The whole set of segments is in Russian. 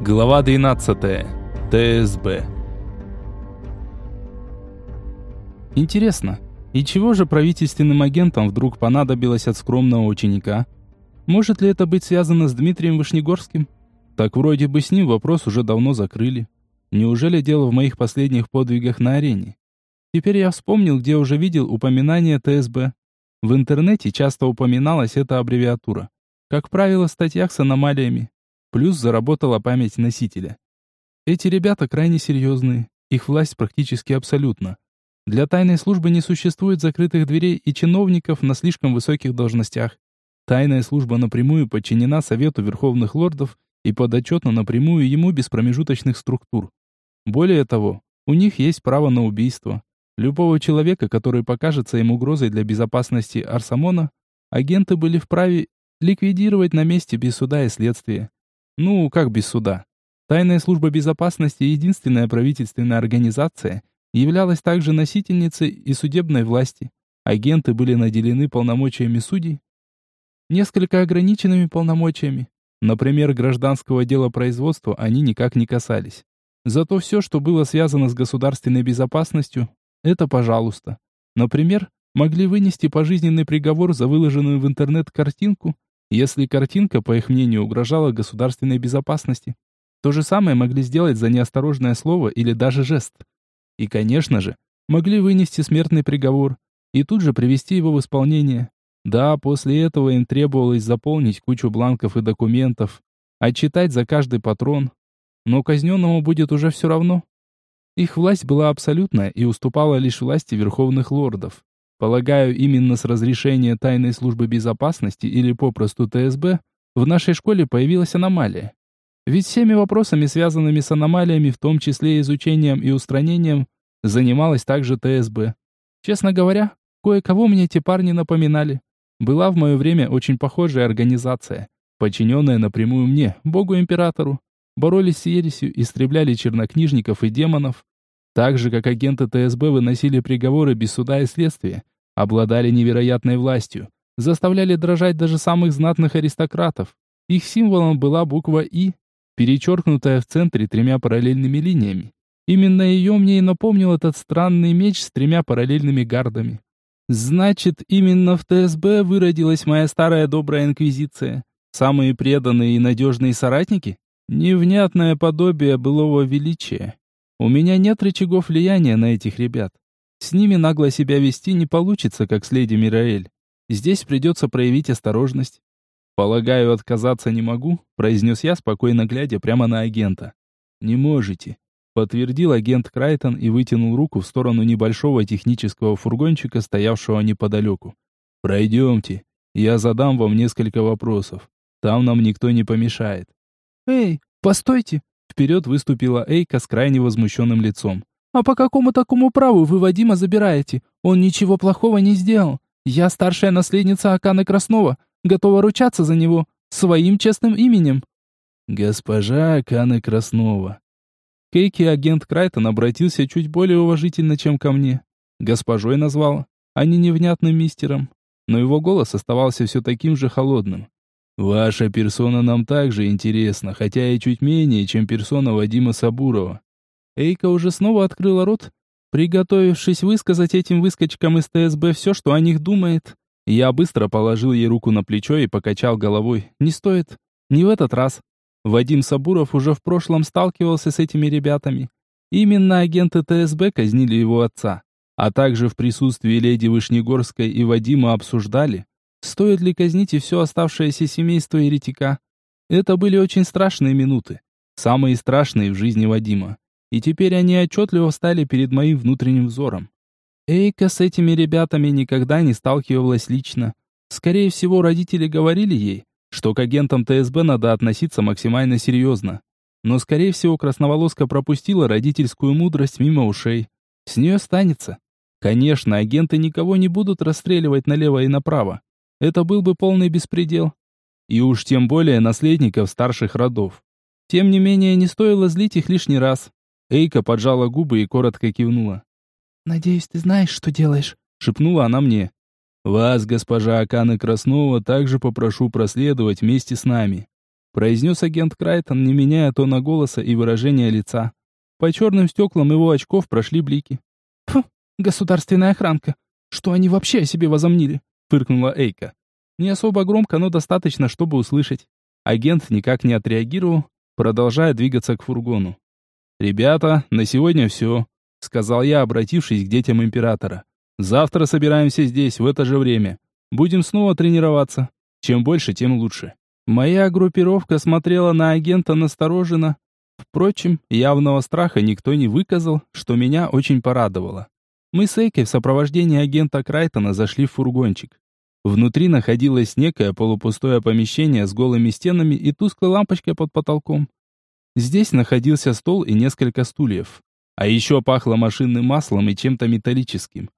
Глава 12. ТСБ. Интересно, и чего же правительственным агентам вдруг понадобилось от скромного ученика? Может ли это быть связано с Дмитрием Вышнегорским? Так вроде бы с ним вопрос уже давно закрыли. Неужели дело в моих последних подвигах на арене? Теперь я вспомнил, где уже видел упоминание ТСБ. В интернете часто упоминалась эта аббревиатура. Как правило, в статьях с аномалиями. Плюс заработала память носителя. Эти ребята крайне серьезные. Их власть практически абсолютна. Для тайной службы не существует закрытых дверей и чиновников на слишком высоких должностях. Тайная служба напрямую подчинена Совету Верховных Лордов и подотчетна напрямую ему без промежуточных структур. Более того, у них есть право на убийство. Любого человека, который покажется им угрозой для безопасности Арсамона, агенты были вправе ликвидировать на месте без суда и следствия. Ну, как без суда? Тайная служба безопасности, единственная правительственная организация, являлась также носительницей и судебной власти. Агенты были наделены полномочиями судей, несколько ограниченными полномочиями. Например, гражданского дела производства они никак не касались. Зато все, что было связано с государственной безопасностью, это пожалуйста. Например, могли вынести пожизненный приговор за выложенную в интернет картинку, если картинка, по их мнению, угрожала государственной безопасности. То же самое могли сделать за неосторожное слово или даже жест. И, конечно же, могли вынести смертный приговор и тут же привести его в исполнение. Да, после этого им требовалось заполнить кучу бланков и документов, отчитать за каждый патрон, но казненному будет уже все равно. Их власть была абсолютная и уступала лишь власти верховных лордов. Полагаю, именно с разрешения тайной службы безопасности или попросту ТСБ в нашей школе появилась аномалия. Ведь всеми вопросами, связанными с аномалиями, в том числе изучением и устранением, занималась также ТСБ. Честно говоря, кое-кого мне эти парни напоминали. Была в мое время очень похожая организация, подчиненная напрямую мне, богу-императору боролись с ересью, истребляли чернокнижников и демонов, так же, как агенты ТСБ выносили приговоры без суда и следствия, обладали невероятной властью, заставляли дрожать даже самых знатных аристократов. Их символом была буква «И», перечеркнутая в центре тремя параллельными линиями. Именно ее мне и напомнил этот странный меч с тремя параллельными гардами. Значит, именно в ТСБ выродилась моя старая добрая инквизиция. Самые преданные и надежные соратники? Невнятное подобие былого величия. У меня нет рычагов влияния на этих ребят. С ними нагло себя вести не получится, как с леди Мираэль. Здесь придется проявить осторожность. «Полагаю, отказаться не могу», — произнес я, спокойно глядя прямо на агента. «Не можете», — подтвердил агент Крайтон и вытянул руку в сторону небольшого технического фургончика, стоявшего неподалеку. «Пройдемте, я задам вам несколько вопросов. Там нам никто не помешает. «Эй, постойте!» Вперед выступила Эйка с крайне возмущенным лицом. «А по какому такому праву вы Вадима забираете? Он ничего плохого не сделал. Я старшая наследница Аканы Краснова, готова ручаться за него своим честным именем». «Госпожа Аканы Краснова». Кейки агент Крайтон обратился чуть более уважительно, чем ко мне. Госпожой назвал, а не невнятным мистером. Но его голос оставался все таким же холодным. Ваша персона нам также интересна, хотя и чуть менее, чем персона Вадима Сабурова. Эйка уже снова открыла рот, приготовившись высказать этим выскочкам из ТСБ все, что о них думает. Я быстро положил ей руку на плечо и покачал головой. Не стоит. Не в этот раз. Вадим Сабуров уже в прошлом сталкивался с этими ребятами. Именно агенты ТСБ казнили его отца. А также в присутствии леди Вышнегорской и Вадима обсуждали, Стоит ли казнить и все оставшееся семейство еретика? Это были очень страшные минуты. Самые страшные в жизни Вадима. И теперь они отчетливо встали перед моим внутренним взором. Эйка с этими ребятами никогда не сталкивалась лично. Скорее всего, родители говорили ей, что к агентам ТСБ надо относиться максимально серьезно. Но, скорее всего, красноволоска пропустила родительскую мудрость мимо ушей. С нее станется. Конечно, агенты никого не будут расстреливать налево и направо. Это был бы полный беспредел. И уж тем более наследников старших родов. Тем не менее, не стоило злить их лишний раз. Эйка поджала губы и коротко кивнула. «Надеюсь, ты знаешь, что делаешь», — шепнула она мне. «Вас, госпожа Акана Краснова, также попрошу проследовать вместе с нами». произнес агент Крайтон, не меняя тона голоса и выражения лица. По черным стеклам его очков прошли блики. «Фу, государственная охранка! Что они вообще о себе возомнили?» — фыркнула Эйка. Не особо громко, но достаточно, чтобы услышать. Агент никак не отреагировал, продолжая двигаться к фургону. «Ребята, на сегодня все», — сказал я, обратившись к детям Императора. «Завтра собираемся здесь, в это же время. Будем снова тренироваться. Чем больше, тем лучше». Моя группировка смотрела на агента настороженно. Впрочем, явного страха никто не выказал, что меня очень порадовало. Мы с Эйкой в сопровождении агента Крайтона зашли в фургончик. Внутри находилось некое полупустое помещение с голыми стенами и тусклой лампочкой под потолком. Здесь находился стол и несколько стульев. А еще пахло машинным маслом и чем-то металлическим.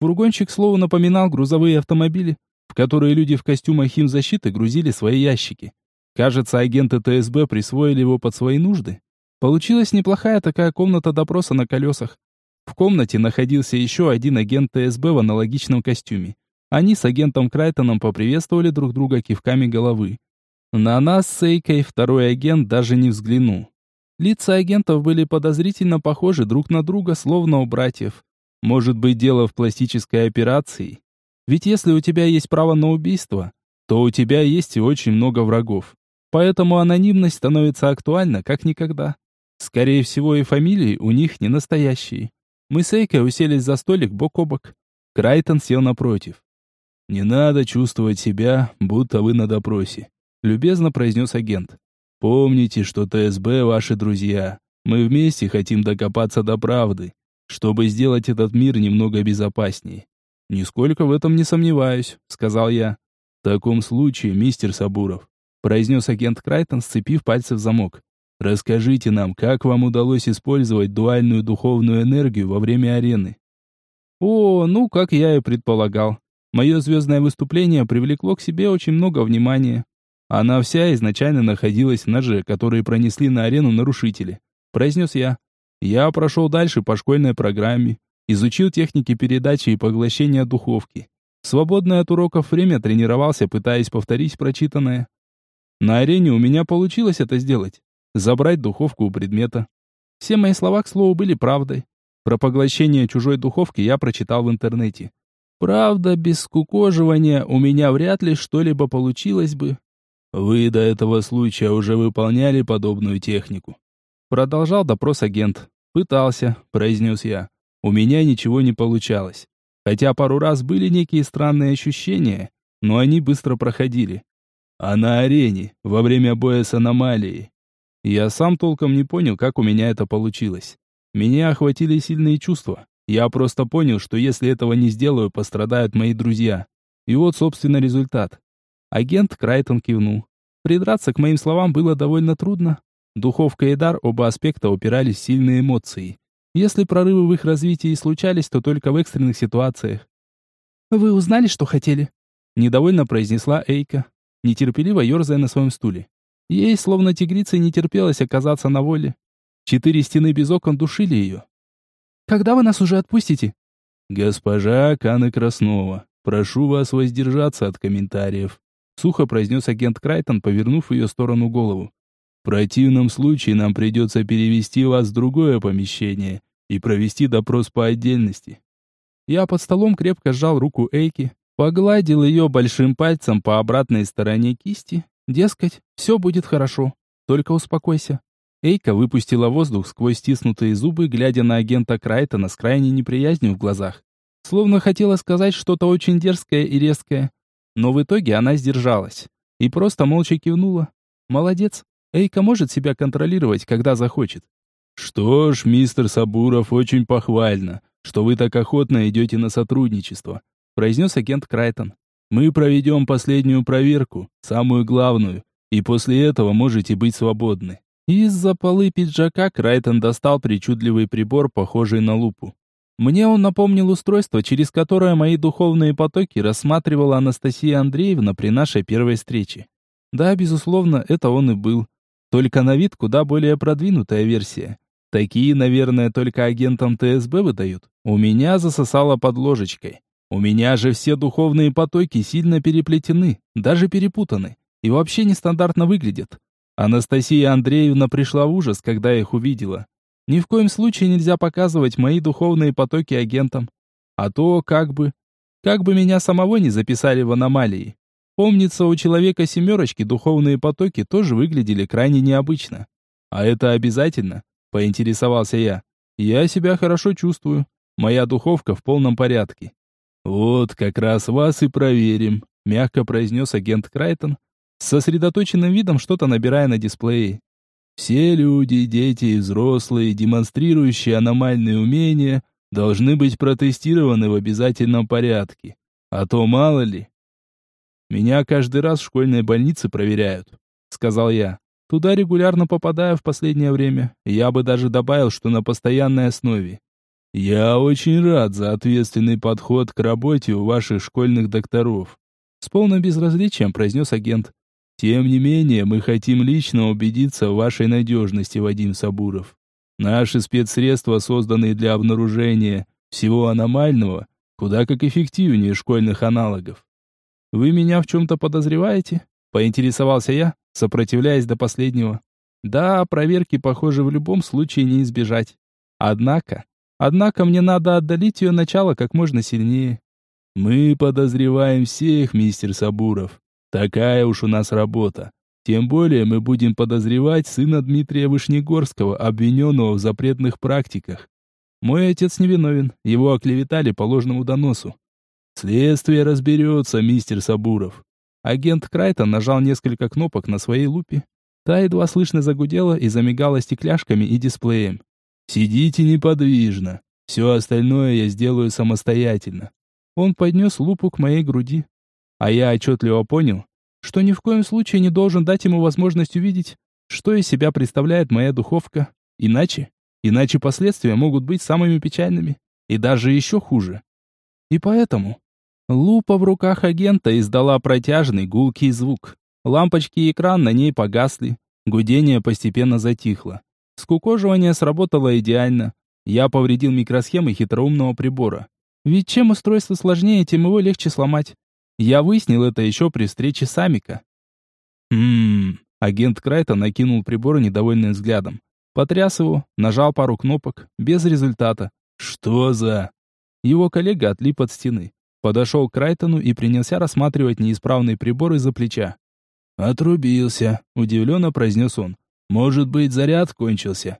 Фургончик, слово, напоминал грузовые автомобили, в которые люди в костюмах химзащиты грузили свои ящики. Кажется, агенты ТСБ присвоили его под свои нужды. Получилась неплохая такая комната допроса на колесах. В комнате находился еще один агент ТСБ в аналогичном костюме. Они с агентом Крайтоном поприветствовали друг друга кивками головы. На нас с Эйкой второй агент даже не взглянул. Лица агентов были подозрительно похожи друг на друга, словно у братьев. Может быть, дело в пластической операции? Ведь если у тебя есть право на убийство, то у тебя есть и очень много врагов. Поэтому анонимность становится актуальна как никогда. Скорее всего, и фамилии у них не настоящие. Мы с Эйкой уселись за столик бок о бок. Крайтон сел напротив. «Не надо чувствовать себя, будто вы на допросе», — любезно произнес агент. «Помните, что ТСБ ваши друзья. Мы вместе хотим докопаться до правды, чтобы сделать этот мир немного безопаснее. «Нисколько в этом не сомневаюсь», — сказал я. «В таком случае, мистер Сабуров», — произнес агент Крайтон, сцепив пальцы в замок. «Расскажите нам, как вам удалось использовать дуальную духовную энергию во время арены?» «О, ну, как я и предполагал. Мое звездное выступление привлекло к себе очень много внимания. Она вся изначально находилась в ноже, которые пронесли на арену нарушители», — произнес я. «Я прошел дальше по школьной программе, Изучил техники передачи и поглощения духовки. Свободное от уроков время тренировался, пытаясь повторить прочитанное. На арене у меня получилось это сделать. Забрать духовку у предмета. Все мои слова, к слову, были правдой. Про поглощение чужой духовки я прочитал в интернете. Правда, без скукоживания у меня вряд ли что-либо получилось бы. Вы до этого случая уже выполняли подобную технику. Продолжал допрос агент. Пытался, произнес я. У меня ничего не получалось. Хотя пару раз были некие странные ощущения, но они быстро проходили. А на арене, во время боя с аномалией. Я сам толком не понял, как у меня это получилось. Меня охватили сильные чувства. Я просто понял, что если этого не сделаю, пострадают мои друзья. И вот, собственно, результат. Агент Крайтон кивнул. Придраться к моим словам было довольно трудно. Духовка и дар оба аспекта упирались в сильные эмоции. Если прорывы в их развитии случались, то только в экстренных ситуациях. «Вы узнали, что хотели?» Недовольно произнесла Эйка, нетерпеливо ерзая на своем стуле. Ей, словно тигрице, не терпелось оказаться на воле. Четыре стены без окон душили ее. «Когда вы нас уже отпустите?» «Госпожа Кана Краснова, прошу вас воздержаться от комментариев», сухо произнес агент Крайтон, повернув ее сторону голову. В противном случае нам придется перевести вас в другое помещение и провести допрос по отдельности. Я под столом крепко сжал руку Эйки, погладил ее большим пальцем по обратной стороне кисти. Дескать, все будет хорошо, только успокойся. Эйка выпустила воздух сквозь стиснутые зубы, глядя на агента Крайтона с крайней неприязнью в глазах. Словно хотела сказать что-то очень дерзкое и резкое. Но в итоге она сдержалась и просто молча кивнула. Молодец, Эйка может себя контролировать, когда захочет. Что ж, мистер Сабуров, очень похвально, что вы так охотно идете на сотрудничество, произнес агент Крайтон. Мы проведем последнюю проверку, самую главную, и после этого можете быть свободны. Из-за полы пиджака Крайтон достал причудливый прибор, похожий на лупу. Мне он напомнил устройство, через которое мои духовные потоки рассматривала Анастасия Андреевна при нашей первой встрече. Да, безусловно, это он и был. Только на вид куда более продвинутая версия. Такие, наверное, только агентам ТСБ выдают. У меня засосало под ложечкой. У меня же все духовные потоки сильно переплетены, даже перепутаны. И вообще нестандартно выглядят. Анастасия Андреевна пришла в ужас, когда их увидела. Ни в коем случае нельзя показывать мои духовные потоки агентам. А то как бы... Как бы меня самого не записали в аномалии. Помнится, у человека семерочки духовные потоки тоже выглядели крайне необычно. А это обязательно? Поинтересовался я. Я себя хорошо чувствую. Моя духовка в полном порядке. Вот как раз вас и проверим, мягко произнес агент Крайтон, сосредоточенным видом что-то набирая на дисплее. Все люди, дети и взрослые, демонстрирующие аномальные умения, должны быть протестированы в обязательном порядке. А то мало ли. Меня каждый раз в школьной больнице проверяют, сказал я. Туда регулярно попадаю в последнее время. Я бы даже добавил, что на постоянной основе. Я очень рад за ответственный подход к работе у ваших школьных докторов. С полным безразличием произнес агент. Тем не менее, мы хотим лично убедиться в вашей надежности, Вадим Сабуров. Наши спецсредства, созданные для обнаружения всего аномального, куда как эффективнее школьных аналогов. Вы меня в чем-то подозреваете? Поинтересовался я, сопротивляясь до последнего. Да, проверки, похоже, в любом случае не избежать. Однако, однако мне надо отдалить ее начало как можно сильнее. Мы подозреваем всех, мистер Сабуров. Такая уж у нас работа. Тем более мы будем подозревать сына Дмитрия Вышнегорского, обвиненного в запретных практиках. Мой отец невиновен, его оклеветали по ложному доносу. Следствие разберется, мистер Сабуров. Агент Крайтон нажал несколько кнопок на своей лупе. Та едва слышно загудела и замигала стекляшками и дисплеем. «Сидите неподвижно. Все остальное я сделаю самостоятельно». Он поднес лупу к моей груди. А я отчетливо понял, что ни в коем случае не должен дать ему возможность увидеть, что из себя представляет моя духовка. Иначе, иначе последствия могут быть самыми печальными и даже еще хуже. И поэтому лупа в руках агента издала протяжный гулкий звук. Лампочки и экран на ней погасли, гудение постепенно затихло. Скукоживание сработало идеально. Я повредил микросхемы хитроумного прибора. Ведь чем устройство сложнее, тем его легче сломать. Я выяснил это еще при встрече с Амика. Ммм, агент Крайта накинул прибор недовольным взглядом. Потряс его, нажал пару кнопок, без результата. Что за... Его коллега отлип от стены. Подошел к Крайтону и принялся рассматривать неисправный прибор из-за плеча. «Отрубился», — удивленно произнес он. «Может быть, заряд кончился?»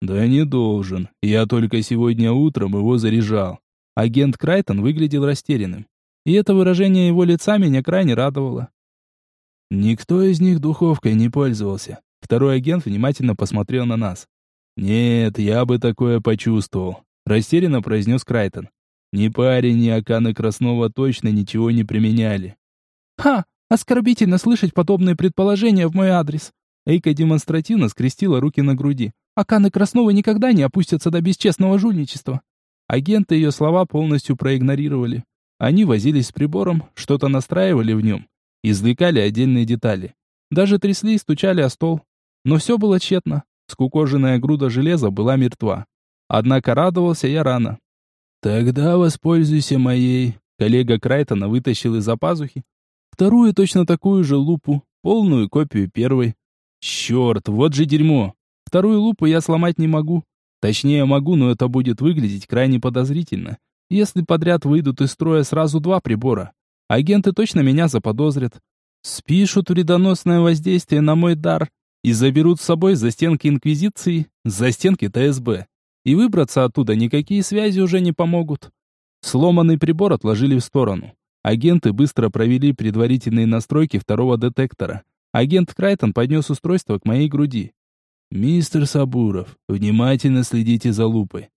«Да не должен. Я только сегодня утром его заряжал». Агент Крайтон выглядел растерянным и это выражение его лица меня крайне радовало. Никто из них духовкой не пользовался. Второй агент внимательно посмотрел на нас. «Нет, я бы такое почувствовал», — растерянно произнес Крайтон. «Ни парень, ни Аканы Краснова точно ничего не применяли». «Ха! Оскорбительно слышать подобные предположения в мой адрес!» Эйка демонстративно скрестила руки на груди. «Аканы Краснова никогда не опустятся до бесчестного жульничества». Агенты ее слова полностью проигнорировали. Они возились с прибором, что-то настраивали в нем, извлекали отдельные детали. Даже трясли и стучали о стол. Но все было тщетно. Скукоженная груда железа была мертва. Однако радовался я рано. «Тогда воспользуйся моей». Коллега Крайтона вытащил из-за пазухи вторую точно такую же лупу, полную копию первой. Черт, вот же дерьмо. Вторую лупу я сломать не могу. Точнее могу, но это будет выглядеть крайне подозрительно если подряд выйдут из строя сразу два прибора. Агенты точно меня заподозрят. Спишут вредоносное воздействие на мой дар и заберут с собой за стенки Инквизиции, за стенки ТСБ. И выбраться оттуда никакие связи уже не помогут. Сломанный прибор отложили в сторону. Агенты быстро провели предварительные настройки второго детектора. Агент Крайтон поднес устройство к моей груди. «Мистер Сабуров, внимательно следите за лупой.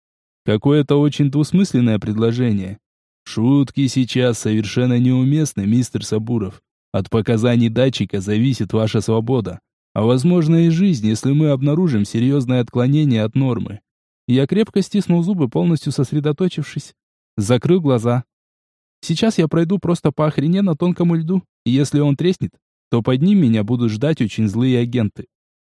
Какое-то очень двусмысленное предложение. Шутки сейчас совершенно неуместны, мистер Сабуров. От показаний датчика зависит ваша свобода, а возможно и жизнь, если мы обнаружим серьезное отклонение от нормы. Я крепко стиснул зубы, полностью сосредоточившись. Закрыл глаза. Сейчас я пройду просто по охрененно тонкому льду, и если он треснет, то под ним меня будут ждать очень злые агенты.